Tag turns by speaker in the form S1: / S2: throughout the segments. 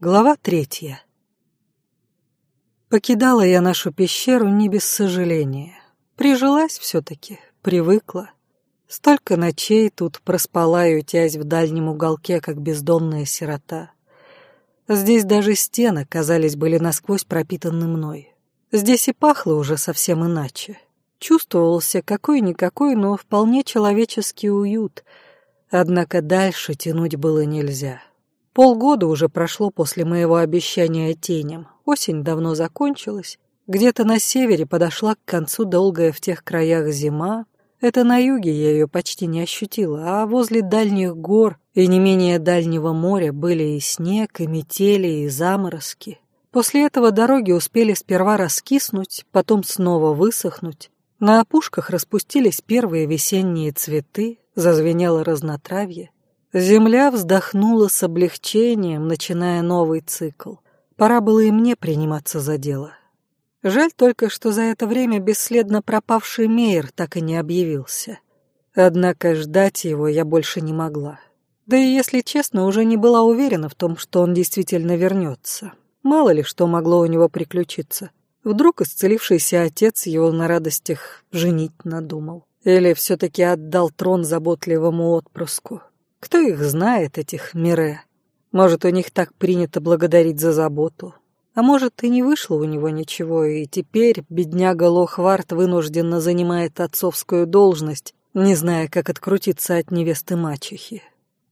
S1: Глава третья. Покидала я нашу пещеру не без сожаления. Прижилась все-таки, привыкла. Столько ночей тут проспала, ютясь в дальнем уголке, как бездомная сирота. Здесь даже стены, казались, были насквозь пропитаны мной. Здесь и пахло уже совсем иначе. Чувствовался какой-никакой, но вполне человеческий уют. Однако дальше тянуть было нельзя. Полгода уже прошло после моего обещания теням. Осень давно закончилась. Где-то на севере подошла к концу долгая в тех краях зима. Это на юге я ее почти не ощутила, а возле дальних гор и не менее дальнего моря были и снег, и метели, и заморозки. После этого дороги успели сперва раскиснуть, потом снова высохнуть. На опушках распустились первые весенние цветы, зазвенело разнотравье. Земля вздохнула с облегчением, начиная новый цикл. Пора было и мне приниматься за дело. Жаль только, что за это время бесследно пропавший Мейер так и не объявился. Однако ждать его я больше не могла. Да и, если честно, уже не была уверена в том, что он действительно вернется. Мало ли что могло у него приключиться. Вдруг исцелившийся отец его на радостях женить надумал. Или все-таки отдал трон заботливому отпрыску. Кто их знает, этих Мире? Может, у них так принято благодарить за заботу. А может, и не вышло у него ничего, и теперь бедняга Лохвард вынужденно занимает отцовскую должность, не зная, как открутиться от невесты мачехи.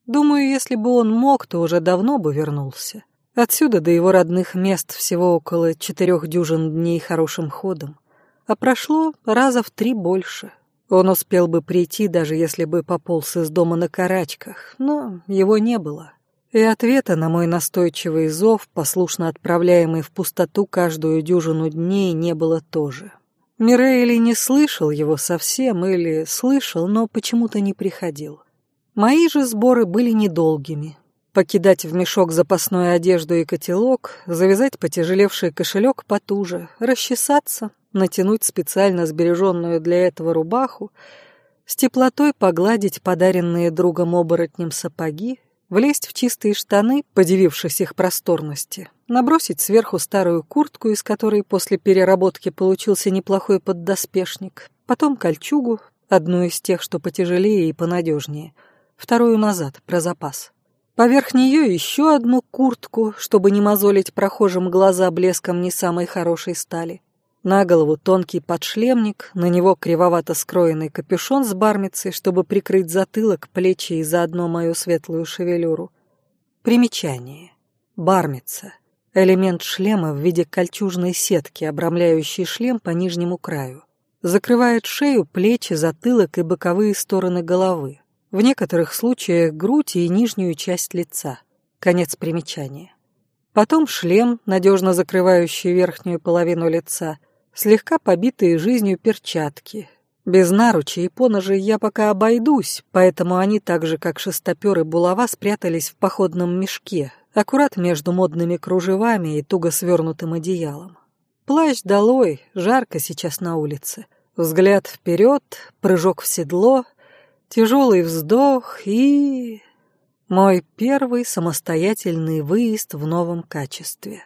S1: Думаю, если бы он мог, то уже давно бы вернулся. Отсюда до его родных мест всего около четырех дюжин дней хорошим ходом. А прошло раза в три больше. Он успел бы прийти, даже если бы пополз из дома на карачках, но его не было. И ответа на мой настойчивый зов, послушно отправляемый в пустоту каждую дюжину дней, не было тоже. Мирейли не слышал его совсем или слышал, но почему-то не приходил. Мои же сборы были недолгими. Покидать в мешок запасную одежду и котелок, завязать потяжелевший кошелек потуже, расчесаться, натянуть специально сбереженную для этого рубаху, с теплотой погладить подаренные другом оборотнем сапоги, влезть в чистые штаны, подивившись их просторности, набросить сверху старую куртку, из которой после переработки получился неплохой поддоспешник, потом кольчугу, одну из тех, что потяжелее и понадежнее, вторую назад, про запас. Поверх нее еще одну куртку, чтобы не мозолить прохожим глаза блеском не самой хорошей стали. На голову тонкий подшлемник, на него кривовато скроенный капюшон с бармицей, чтобы прикрыть затылок, плечи и заодно мою светлую шевелюру. Примечание. Бармица. Элемент шлема в виде кольчужной сетки, обрамляющий шлем по нижнему краю. Закрывает шею, плечи, затылок и боковые стороны головы. В некоторых случаях грудь и нижнюю часть лица. Конец примечания. Потом шлем, надежно закрывающий верхнюю половину лица, слегка побитые жизнью перчатки. Без наручи и поножей я пока обойдусь, поэтому они так же, как шестоперы булава, спрятались в походном мешке, аккурат между модными кружевами и туго свернутым одеялом. Плащ долой, жарко сейчас на улице. Взгляд вперед, прыжок в седло, тяжелый вздох и... Мой первый самостоятельный выезд в новом качестве.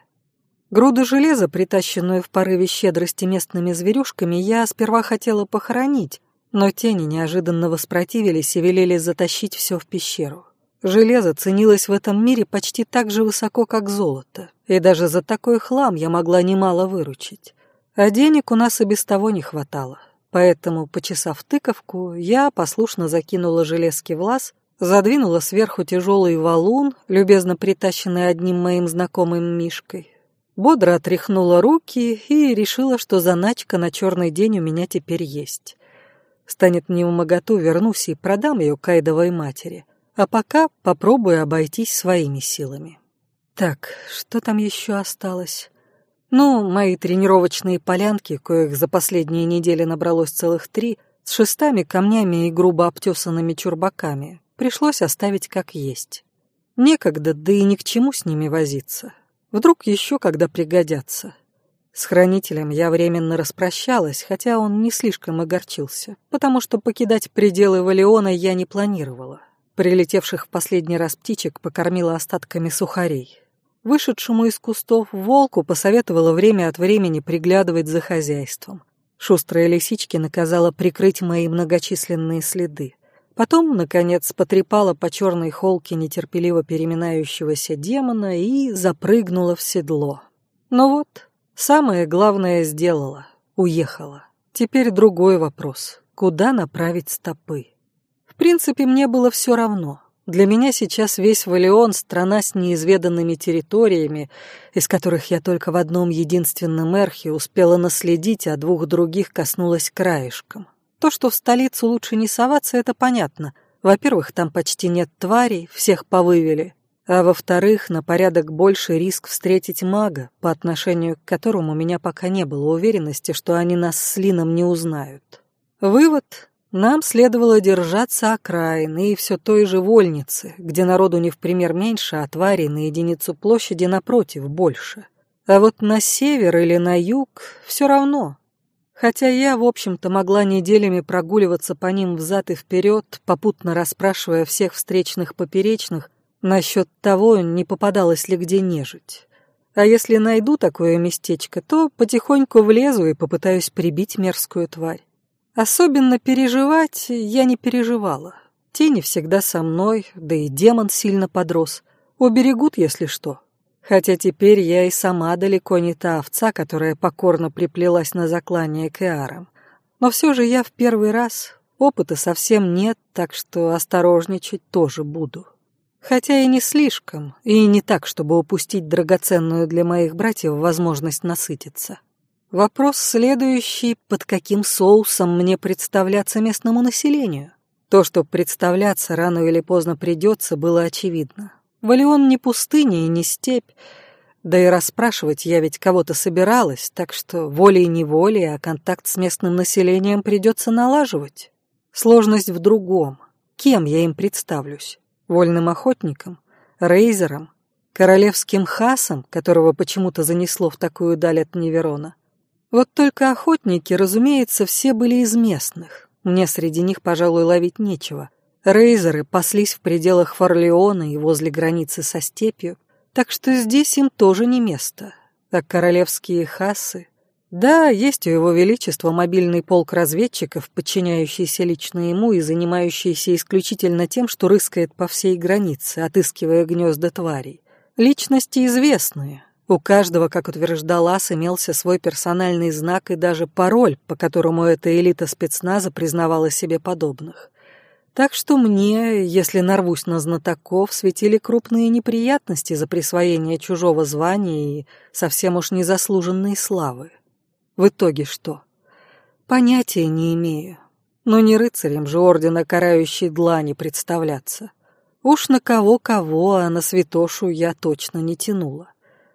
S1: Груду железа, притащенную в порыве щедрости местными зверюшками, я сперва хотела похоронить, но тени неожиданно воспротивились и велели затащить все в пещеру. Железо ценилось в этом мире почти так же высоко, как золото, и даже за такой хлам я могла немало выручить. А денег у нас и без того не хватало. Поэтому, почесав тыковку, я послушно закинула железки в лаз, задвинула сверху тяжелый валун, любезно притащенный одним моим знакомым Мишкой, бодро отряхнула руки и решила, что заначка на черный день у меня теперь есть. Станет не в моготу, вернусь и продам ее Кайдовой матери. А пока попробую обойтись своими силами. Так, что там еще осталось? Ну, мои тренировочные полянки, коих за последние недели набралось целых три, с шестами, камнями и грубо обтесанными чурбаками, пришлось оставить как есть. Некогда, да и ни к чему с ними возиться. Вдруг еще когда пригодятся. С хранителем я временно распрощалась, хотя он не слишком огорчился, потому что покидать пределы Валиона я не планировала. Прилетевших в последний раз птичек покормила остатками сухарей. Вышедшему из кустов волку посоветовала время от времени приглядывать за хозяйством. Шустрая лисички наказала прикрыть мои многочисленные следы. Потом, наконец, потрепала по черной холке нетерпеливо переминающегося демона и запрыгнула в седло. Ну вот, самое главное сделала, уехала. Теперь другой вопрос. Куда направить стопы? В принципе, мне было все равно. Для меня сейчас весь Валион — страна с неизведанными территориями, из которых я только в одном единственном эрхе успела наследить, а двух других коснулась краешком. То, что в столицу лучше не соваться, это понятно. Во-первых, там почти нет тварей, всех повывели. А во-вторых, на порядок больше риск встретить мага, по отношению к которому у меня пока не было уверенности, что они нас с Лином не узнают. Вывод нам следовало держаться окраины и все той же вольницы, где народу не в пример меньше, а тварей на единицу площади напротив больше. А вот на север или на юг все равно. Хотя я, в общем-то, могла неделями прогуливаться по ним взад и вперед, попутно расспрашивая всех встречных поперечных насчет того, не попадалось ли где нежить. А если найду такое местечко, то потихоньку влезу и попытаюсь прибить мерзкую тварь. Особенно переживать я не переживала. Тени всегда со мной, да и демон сильно подрос. Уберегут, если что. Хотя теперь я и сама далеко не та овца, которая покорно приплелась на заклание к Иарам. Но все же я в первый раз, опыта совсем нет, так что осторожничать тоже буду. Хотя и не слишком, и не так, чтобы упустить драгоценную для моих братьев возможность насытиться. Вопрос следующий, под каким соусом мне представляться местному населению? То, что представляться рано или поздно придется, было очевидно. Валион не пустыня и не степь, да и расспрашивать я ведь кого-то собиралась, так что волей-неволей, а контакт с местным населением придется налаживать. Сложность в другом. Кем я им представлюсь? Вольным охотником? Рейзером? Королевским хасом, которого почему-то занесло в такую даль от Неверона? Вот только охотники, разумеется, все были из местных. Мне среди них, пожалуй, ловить нечего. Рейзеры паслись в пределах Форлеона и возле границы со степью, так что здесь им тоже не место. А королевские хасы... Да, есть у его величества мобильный полк разведчиков, подчиняющийся лично ему и занимающийся исключительно тем, что рыскает по всей границе, отыскивая гнезда тварей. Личности известные, у каждого, как утверждал Ас, имелся свой персональный знак и даже пароль, по которому эта элита спецназа признавала себе подобных. Так что мне, если нарвусь на знатоков, светили крупные неприятности за присвоение чужого звания и совсем уж незаслуженной славы. В итоге что? Понятия не имею. Но не рыцарем же ордена карающей длани представляться. Уж на кого-кого, а на святошу я точно не тянула.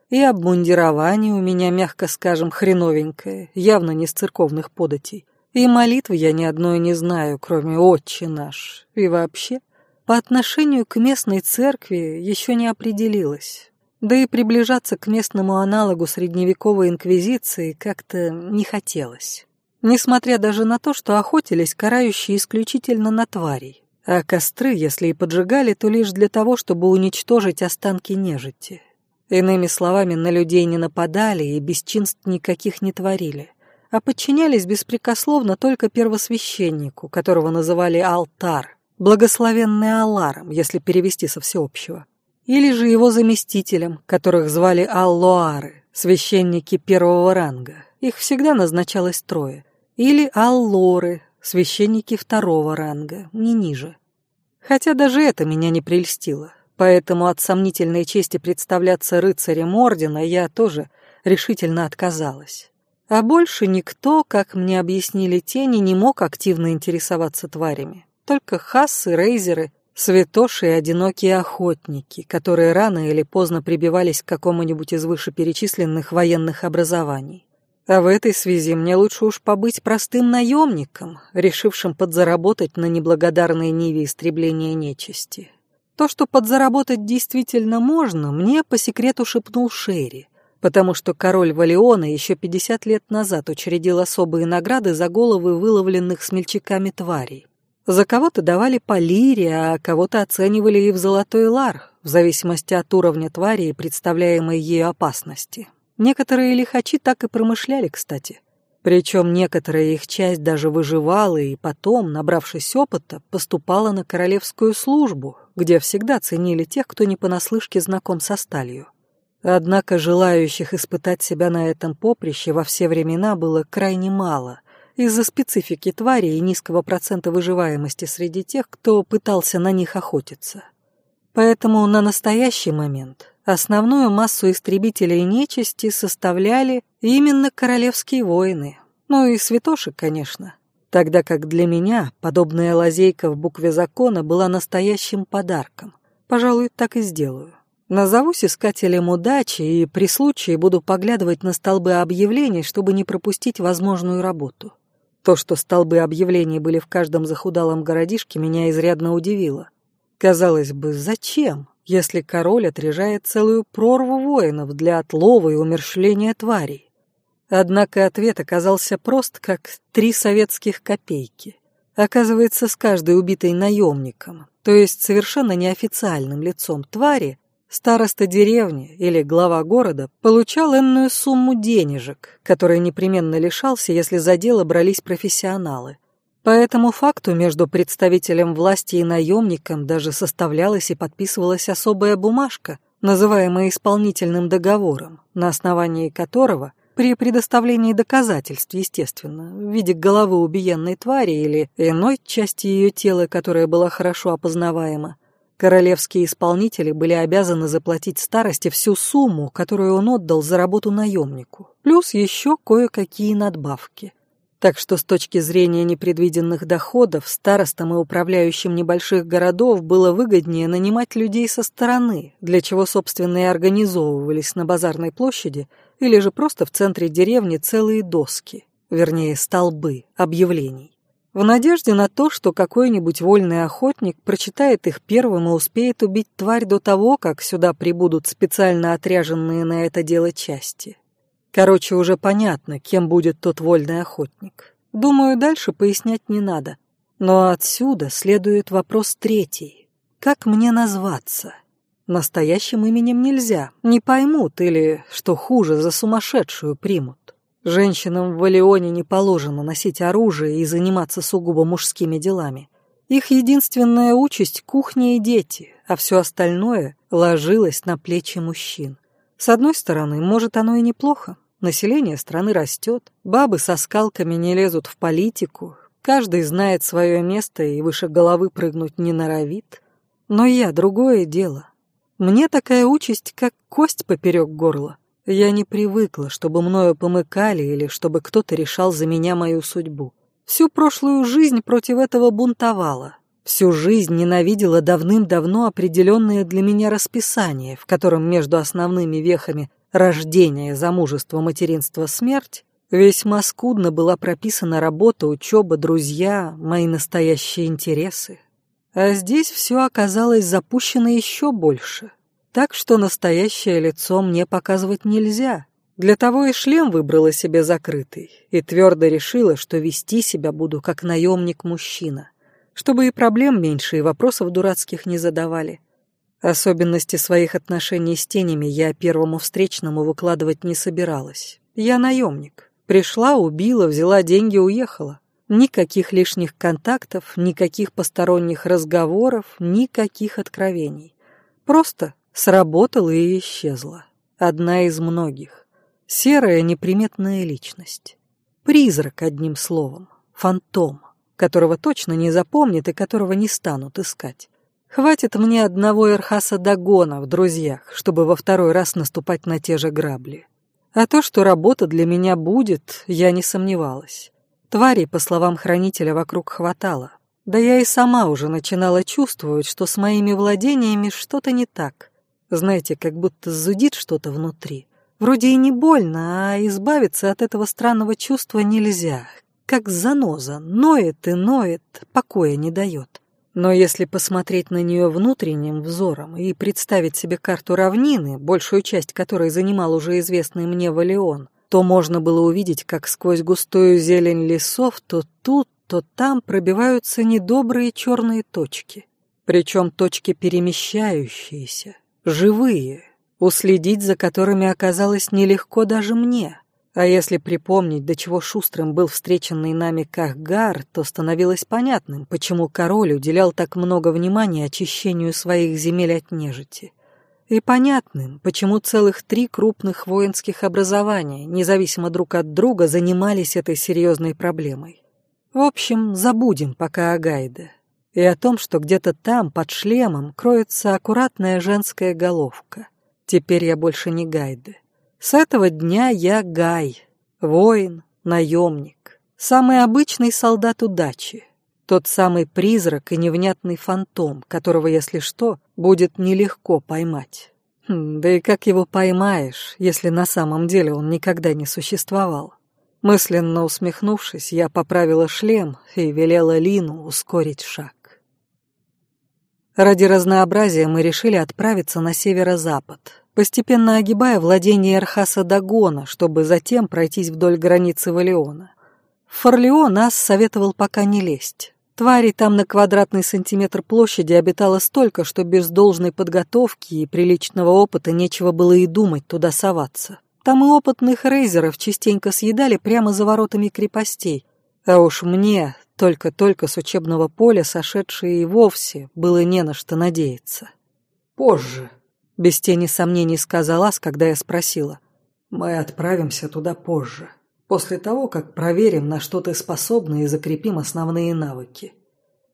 S1: И обмундирование у меня, мягко скажем, хреновенькое, явно не с церковных податей. И молитвы я ни одной не знаю, кроме «Отче наш». И вообще, по отношению к местной церкви еще не определилась. Да и приближаться к местному аналогу средневековой инквизиции как-то не хотелось. Несмотря даже на то, что охотились карающие исключительно на тварей, а костры, если и поджигали, то лишь для того, чтобы уничтожить останки нежити. Иными словами, на людей не нападали и бесчинств никаких не творили, а подчинялись беспрекословно только первосвященнику, которого называли Алтар, благословенный Алларом, если перевести со всеобщего, или же его заместителям, которых звали Аллоары, священники первого ранга, их всегда назначалось трое, или Аллоры, священники второго ранга, не ниже. Хотя даже это меня не прельстило. Поэтому от сомнительной чести представляться рыцарем ордена я тоже решительно отказалась. А больше никто, как мне объяснили тени, не мог активно интересоваться тварями. Только хассы, рейзеры, святоши и одинокие охотники, которые рано или поздно прибивались к какому-нибудь из вышеперечисленных военных образований. А в этой связи мне лучше уж побыть простым наемником, решившим подзаработать на неблагодарной ниве истребления нечисти. То, что подзаработать действительно можно, мне по секрету шепнул Шерри, потому что король Валиона еще 50 лет назад учредил особые награды за головы выловленных смельчаками тварей. За кого-то давали по лире, а кого-то оценивали и в золотой лар, в зависимости от уровня твари и представляемой ею опасности. Некоторые лихачи так и промышляли, кстати. Причем некоторая их часть даже выживала и потом, набравшись опыта, поступала на королевскую службу, где всегда ценили тех, кто не понаслышке знаком со сталью. Однако желающих испытать себя на этом поприще во все времена было крайне мало, из-за специфики твари и низкого процента выживаемости среди тех, кто пытался на них охотиться. Поэтому на настоящий момент основную массу истребителей нечисти составляли именно королевские воины, ну и святоши, конечно, тогда как для меня подобная лазейка в букве закона была настоящим подарком. Пожалуй, так и сделаю. Назовусь искателем удачи и при случае буду поглядывать на столбы объявлений, чтобы не пропустить возможную работу. То, что столбы объявлений были в каждом захудалом городишке, меня изрядно удивило. Казалось бы, зачем, если король отряжает целую прорву воинов для отлова и умерщвления тварей? Однако ответ оказался прост, как три советских копейки. Оказывается, с каждой убитой наемником, то есть совершенно неофициальным лицом твари, Староста деревни или глава города получал энную сумму денежек, которые непременно лишался, если за дело брались профессионалы. По этому факту между представителем власти и наемником даже составлялась и подписывалась особая бумажка, называемая исполнительным договором, на основании которого при предоставлении доказательств, естественно, в виде головы убиенной твари или иной части ее тела, которая была хорошо опознаваема, Королевские исполнители были обязаны заплатить старости всю сумму, которую он отдал за работу наемнику, плюс еще кое-какие надбавки. Так что с точки зрения непредвиденных доходов старостам и управляющим небольших городов было выгоднее нанимать людей со стороны, для чего, собственно, и организовывались на базарной площади или же просто в центре деревни целые доски, вернее, столбы объявлений в надежде на то, что какой-нибудь вольный охотник прочитает их первым и успеет убить тварь до того, как сюда прибудут специально отряженные на это дело части. Короче, уже понятно, кем будет тот вольный охотник. Думаю, дальше пояснять не надо. Но отсюда следует вопрос третий. Как мне назваться? Настоящим именем нельзя, не поймут или, что хуже, за сумасшедшую примут. Женщинам в Валионе не положено носить оружие и заниматься сугубо мужскими делами. Их единственная участь — кухня и дети, а все остальное ложилось на плечи мужчин. С одной стороны, может, оно и неплохо. Население страны растет, бабы со скалками не лезут в политику, каждый знает свое место и выше головы прыгнуть не норовит. Но я — другое дело. Мне такая участь, как кость поперек горла. Я не привыкла, чтобы мною помыкали или чтобы кто-то решал за меня мою судьбу. Всю прошлую жизнь против этого бунтовала. Всю жизнь ненавидела давным-давно определенное для меня расписание, в котором между основными вехами рождение, замужество, материнство, смерть весьма скудно была прописана работа, учеба, друзья, мои настоящие интересы. А здесь все оказалось запущено еще больше. Так что настоящее лицо мне показывать нельзя. Для того и шлем выбрала себе закрытый и твердо решила, что вести себя буду как наемник-мужчина, чтобы и проблем меньше, и вопросов дурацких не задавали. Особенности своих отношений с тенями я первому встречному выкладывать не собиралась. Я наемник. Пришла, убила, взяла деньги, уехала. Никаких лишних контактов, никаких посторонних разговоров, никаких откровений. Просто Сработала и исчезла. Одна из многих. Серая неприметная личность. Призрак, одним словом. Фантом, которого точно не запомнит и которого не станут искать. Хватит мне одного Эрхаса Дагона в друзьях, чтобы во второй раз наступать на те же грабли. А то, что работа для меня будет, я не сомневалась. Тварей, по словам хранителя, вокруг хватало. Да я и сама уже начинала чувствовать, что с моими владениями что-то не так. Знаете, как будто зудит что-то внутри. Вроде и не больно, а избавиться от этого странного чувства нельзя. Как заноза, ноет и ноет, покоя не дает. Но если посмотреть на нее внутренним взором и представить себе карту равнины, большую часть которой занимал уже известный мне Валион, то можно было увидеть, как сквозь густую зелень лесов то тут, то там пробиваются недобрые черные точки. Причем точки перемещающиеся, живые, уследить за которыми оказалось нелегко даже мне. А если припомнить, до чего шустрым был встреченный нами Кахгар, то становилось понятным, почему король уделял так много внимания очищению своих земель от нежити. И понятным, почему целых три крупных воинских образования, независимо друг от друга, занимались этой серьезной проблемой. В общем, забудем пока о Гайде. И о том, что где-то там, под шлемом, кроется аккуратная женская головка. Теперь я больше не Гайде. С этого дня я Гай, воин, наемник, самый обычный солдат удачи, тот самый призрак и невнятный фантом, которого, если что, будет нелегко поймать. Хм, да и как его поймаешь, если на самом деле он никогда не существовал? Мысленно усмехнувшись, я поправила шлем и велела Лину ускорить шаг. Ради разнообразия мы решили отправиться на северо-запад, постепенно огибая владение Эрхаса Дагона, чтобы затем пройтись вдоль границы Валиона. В Форлео нас советовал пока не лезть. Тварей там на квадратный сантиметр площади обитало столько, что без должной подготовки и приличного опыта нечего было и думать туда соваться. Там и опытных рейзеров частенько съедали прямо за воротами крепостей. А уж мне, только-только с учебного поля сошедшие и вовсе, было не на что надеяться. «Позже», без тени сомнений сказал Ас, когда я спросила. «Мы отправимся туда позже, после того, как проверим, на что ты способна и закрепим основные навыки».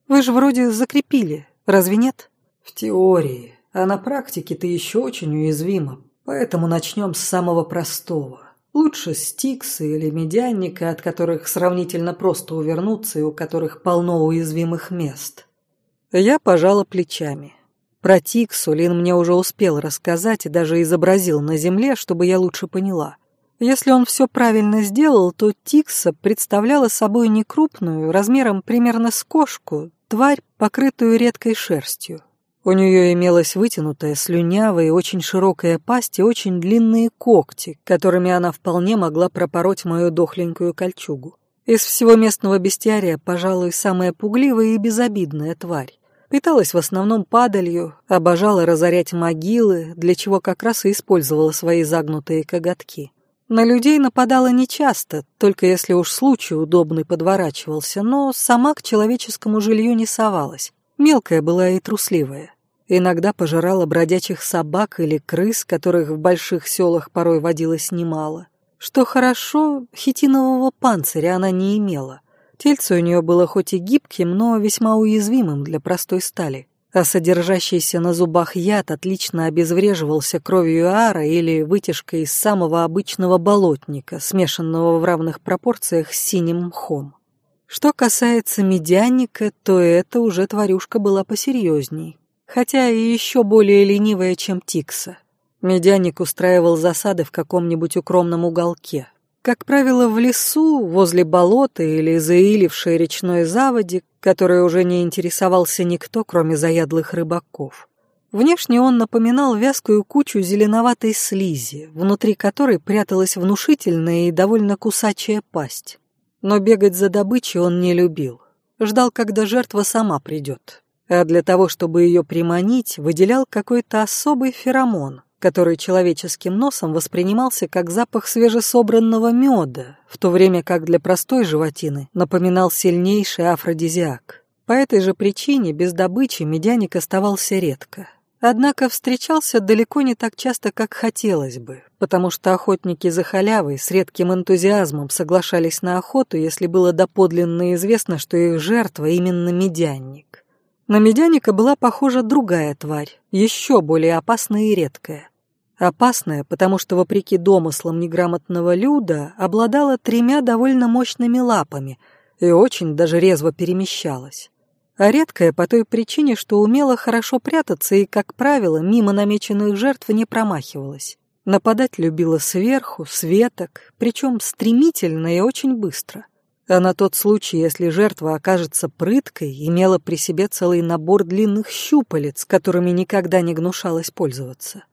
S1: «Вы же вроде закрепили, разве нет?» «В теории, а на практике ты еще очень уязвима, поэтому начнем с самого простого. Лучше стикса или медянника, от которых сравнительно просто увернуться и у которых полно уязвимых мест». Я пожала плечами. Про Тиксу Лин мне уже успел рассказать и даже изобразил на земле, чтобы я лучше поняла. Если он все правильно сделал, то Тикса представляла собой некрупную, размером примерно с кошку, тварь, покрытую редкой шерстью. У нее имелась вытянутая, слюнявая и очень широкая пасть и очень длинные когти, которыми она вполне могла пропороть мою дохленькую кольчугу. Из всего местного бестиария, пожалуй, самая пугливая и безобидная тварь. Питалась в основном падалью, обожала разорять могилы, для чего как раз и использовала свои загнутые коготки. На людей нападала нечасто, только если уж случай удобный подворачивался, но сама к человеческому жилью не совалась. Мелкая была и трусливая. Иногда пожирала бродячих собак или крыс, которых в больших селах порой водилось немало. Что хорошо, хитинового панциря она не имела — Тельце у нее было хоть и гибким, но весьма уязвимым для простой стали, а содержащийся на зубах яд отлично обезвреживался кровью ара или вытяжкой из самого обычного болотника, смешанного в равных пропорциях с синим мхом. Что касается медяника, то это уже тварюшка была посерьезней, хотя и еще более ленивая, чем Тикса. Медяник устраивал засады в каком-нибудь укромном уголке, как правило, в лесу, возле болота или заилившей речной заводи, которой уже не интересовался никто, кроме заядлых рыбаков. Внешне он напоминал вязкую кучу зеленоватой слизи, внутри которой пряталась внушительная и довольно кусачая пасть. Но бегать за добычей он не любил. Ждал, когда жертва сама придет. А для того, чтобы ее приманить, выделял какой-то особый феромон, который человеческим носом воспринимался как запах свежесобранного меда, в то время как для простой животины напоминал сильнейший афродизиак. По этой же причине без добычи медяник оставался редко. Однако встречался далеко не так часто, как хотелось бы, потому что охотники за халявой с редким энтузиазмом соглашались на охоту, если было доподлинно известно, что их жертва именно медянник. На медяника была похожа другая тварь, еще более опасная и редкая. Опасная, потому что, вопреки домыслам неграмотного люда, обладала тремя довольно мощными лапами и очень даже резво перемещалась. А редкая по той причине, что умела хорошо прятаться и, как правило, мимо намеченных жертв не промахивалась. Нападать любила сверху, с веток, причем стремительно и очень быстро. А на тот случай, если жертва окажется прыткой, имела при себе целый набор длинных щупалец, которыми никогда не гнушалась пользоваться.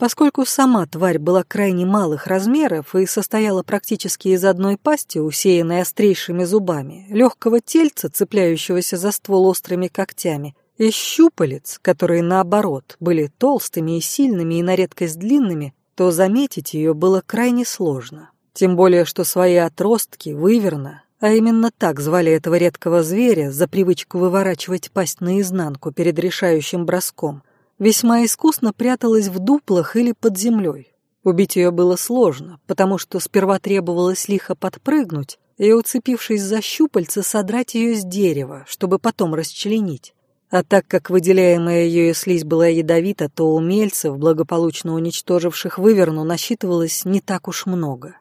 S1: Поскольку сама тварь была крайне малых размеров и состояла практически из одной пасти, усеянной острейшими зубами, легкого тельца, цепляющегося за ствол острыми когтями, и щупалец, которые, наоборот, были толстыми и сильными и на редкость длинными, то заметить ее было крайне сложно. Тем более, что свои отростки, выверна, а именно так звали этого редкого зверя за привычку выворачивать пасть наизнанку перед решающим броском, весьма искусно пряталась в дуплах или под землей. Убить ее было сложно, потому что сперва требовалось лихо подпрыгнуть и, уцепившись за щупальца, содрать ее с дерева, чтобы потом расчленить. А так как выделяемая ею слизь была ядовита, то умельцев, благополучно уничтоживших выверну, насчитывалось не так уж много.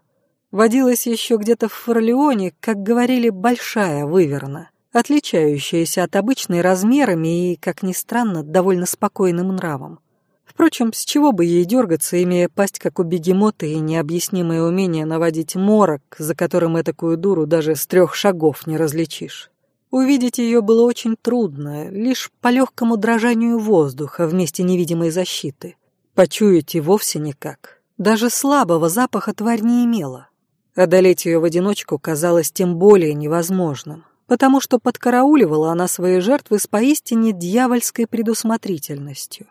S1: Водилась еще где-то в Форлеоне, как говорили, большая выверна, отличающаяся от обычной размерами и, как ни странно, довольно спокойным нравом. Впрочем, с чего бы ей дергаться, имея пасть, как у бегемота, и необъяснимое умение наводить морок, за которым этакую дуру даже с трех шагов не различишь. Увидеть ее было очень трудно, лишь по легкому дрожанию воздуха вместе невидимой защиты. Почуять и вовсе никак. Даже слабого запаха тварь не имела. Одолеть ее в одиночку казалось тем более невозможным, потому что подкарауливала она свои жертвы с поистине дьявольской предусмотрительностью.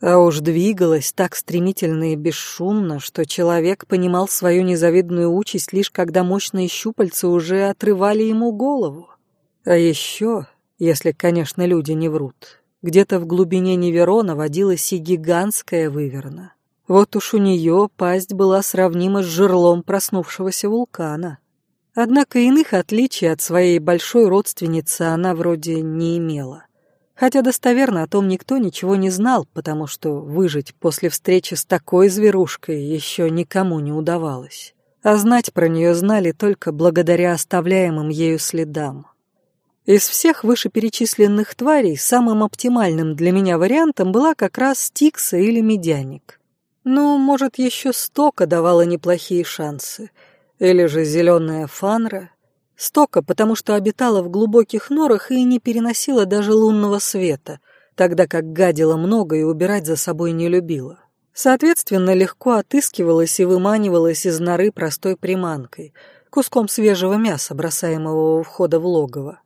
S1: А уж двигалась так стремительно и бесшумно, что человек понимал свою незавидную участь лишь когда мощные щупальца уже отрывали ему голову. А еще, если, конечно, люди не врут, где-то в глубине Неверона водилась и гигантская выверна. Вот уж у нее пасть была сравнима с жерлом проснувшегося вулкана. Однако иных отличий от своей большой родственницы она вроде не имела. Хотя достоверно о том никто ничего не знал, потому что выжить после встречи с такой зверушкой еще никому не удавалось. А знать про нее знали только благодаря оставляемым ею следам. Из всех вышеперечисленных тварей самым оптимальным для меня вариантом была как раз стикса или медяник. Ну, может, еще стока давала неплохие шансы. Или же зеленая фанра. Стока, потому что обитала в глубоких норах и не переносила даже лунного света, тогда как гадила много и убирать за собой не любила. Соответственно, легко отыскивалась и выманивалась из норы простой приманкой, куском свежего мяса, бросаемого у входа в логово.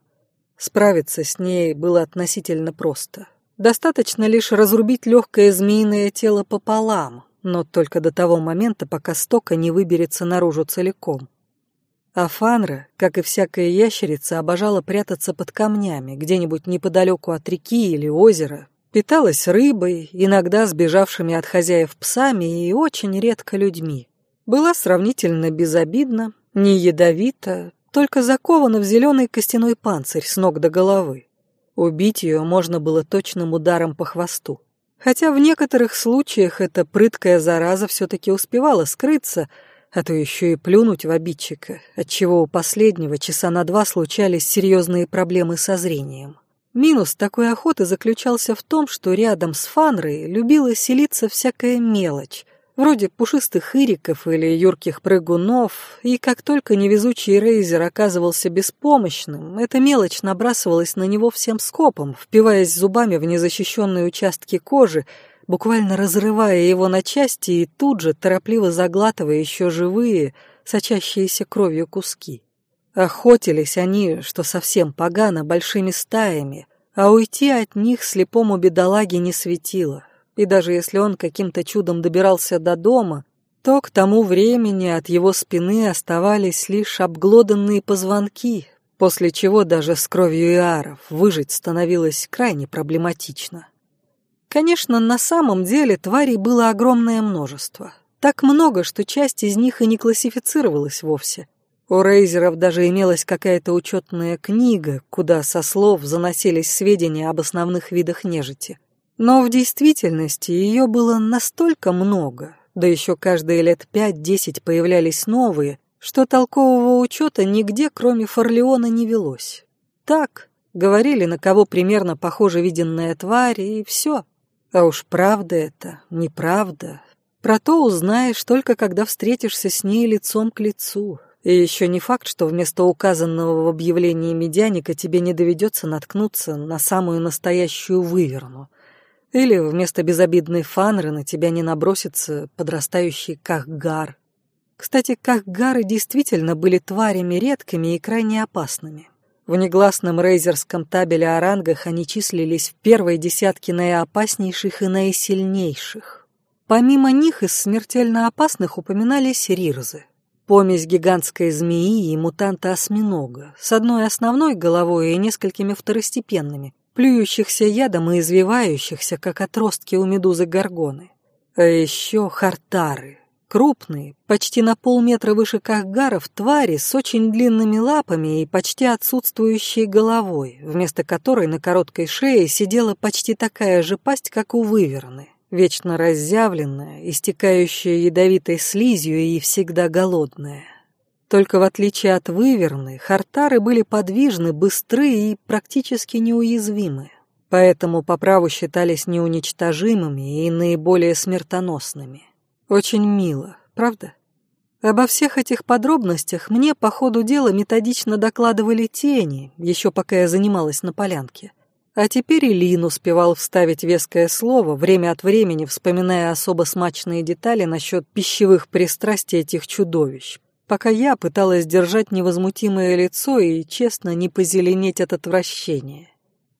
S1: Справиться с ней было относительно просто. Достаточно лишь разрубить легкое змеиное тело пополам, но только до того момента, пока стока не выберется наружу целиком. А Фанра, как и всякая ящерица, обожала прятаться под камнями, где-нибудь неподалеку от реки или озера, питалась рыбой, иногда сбежавшими от хозяев псами и очень редко людьми. Была сравнительно безобидна, не ядовита, только закована в зеленый костяной панцирь с ног до головы. Убить ее можно было точным ударом по хвосту. Хотя в некоторых случаях эта прыткая зараза все-таки успевала скрыться, а то еще и плюнуть в обидчика, отчего у последнего часа на два случались серьезные проблемы со зрением. Минус такой охоты заключался в том, что рядом с Фанрой любила селиться всякая мелочь, вроде пушистых ириков или юрких прыгунов, и как только невезучий Рейзер оказывался беспомощным, эта мелочь набрасывалась на него всем скопом, впиваясь зубами в незащищенные участки кожи, буквально разрывая его на части и тут же торопливо заглатывая еще живые, сочащиеся кровью куски. Охотились они, что совсем погано, большими стаями, а уйти от них слепому бедолаге не светило и даже если он каким-то чудом добирался до дома, то к тому времени от его спины оставались лишь обглоданные позвонки, после чего даже с кровью иаров выжить становилось крайне проблематично. Конечно, на самом деле тварей было огромное множество. Так много, что часть из них и не классифицировалась вовсе. У рейзеров даже имелась какая-то учетная книга, куда со слов заносились сведения об основных видах нежити. Но в действительности ее было настолько много, да еще каждые лет пять-десять появлялись новые, что толкового учета нигде, кроме Форлеона, не велось. Так, говорили, на кого примерно похожа виденная тварь, и все. А уж правда это, неправда. Про то узнаешь только, когда встретишься с ней лицом к лицу. И еще не факт, что вместо указанного в объявлении медяника тебе не доведется наткнуться на самую настоящую выверну. Или вместо безобидной фанры на тебя не набросится подрастающий кахгар. Кстати, кахгары действительно были тварями редкими и крайне опасными. В негласном рейзерском табеле о рангах они числились в первой десятке наиопаснейших и наисильнейших. Помимо них из смертельно опасных упоминались рирзы. Помесь гигантской змеи и мутанта-осьминога с одной основной головой и несколькими второстепенными, плюющихся ядом и извивающихся, как отростки у медузы горгоны. А еще хартары, крупные, почти на полметра выше кахгаров, твари с очень длинными лапами и почти отсутствующей головой, вместо которой на короткой шее сидела почти такая же пасть, как у выверны вечно разъявленная, истекающая ядовитой слизью и всегда голодная. Только в отличие от выверны, хартары были подвижны, быстры и практически неуязвимы. Поэтому по праву считались неуничтожимыми и наиболее смертоносными. Очень мило, правда? Обо всех этих подробностях мне по ходу дела методично докладывали тени, еще пока я занималась на полянке. А теперь и Лин успевал вставить веское слово, время от времени вспоминая особо смачные детали насчет пищевых пристрастий этих чудовищ, пока я пыталась держать невозмутимое лицо и честно не позеленеть от отвращения.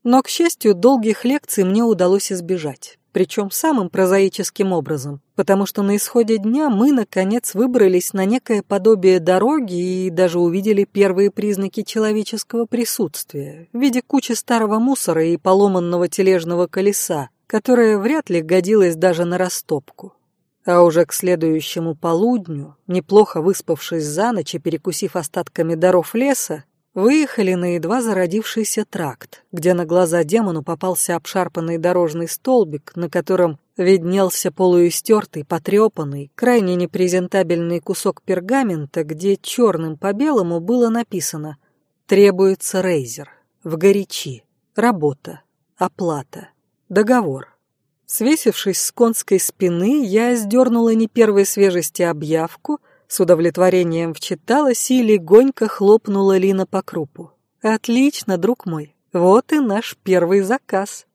S1: Но, к счастью, долгих лекций мне удалось избежать причем самым прозаическим образом, потому что на исходе дня мы, наконец, выбрались на некое подобие дороги и даже увидели первые признаки человеческого присутствия в виде кучи старого мусора и поломанного тележного колеса, которое вряд ли годилось даже на растопку. А уже к следующему полудню, неплохо выспавшись за ночь и перекусив остатками даров леса, Выехали на едва зародившийся тракт, где на глаза демону попался обшарпанный дорожный столбик, на котором виднелся полуистертый, потрепанный, крайне непрезентабельный кусок пергамента, где черным по белому было написано «Требуется рейзер, в горячи, работа, оплата, договор». Свесившись с конской спины, я сдернула не первой свежести объявку — с удовлетворением вчиталась и легонько хлопнула Лина по крупу. «Отлично, друг мой, вот и наш первый заказ».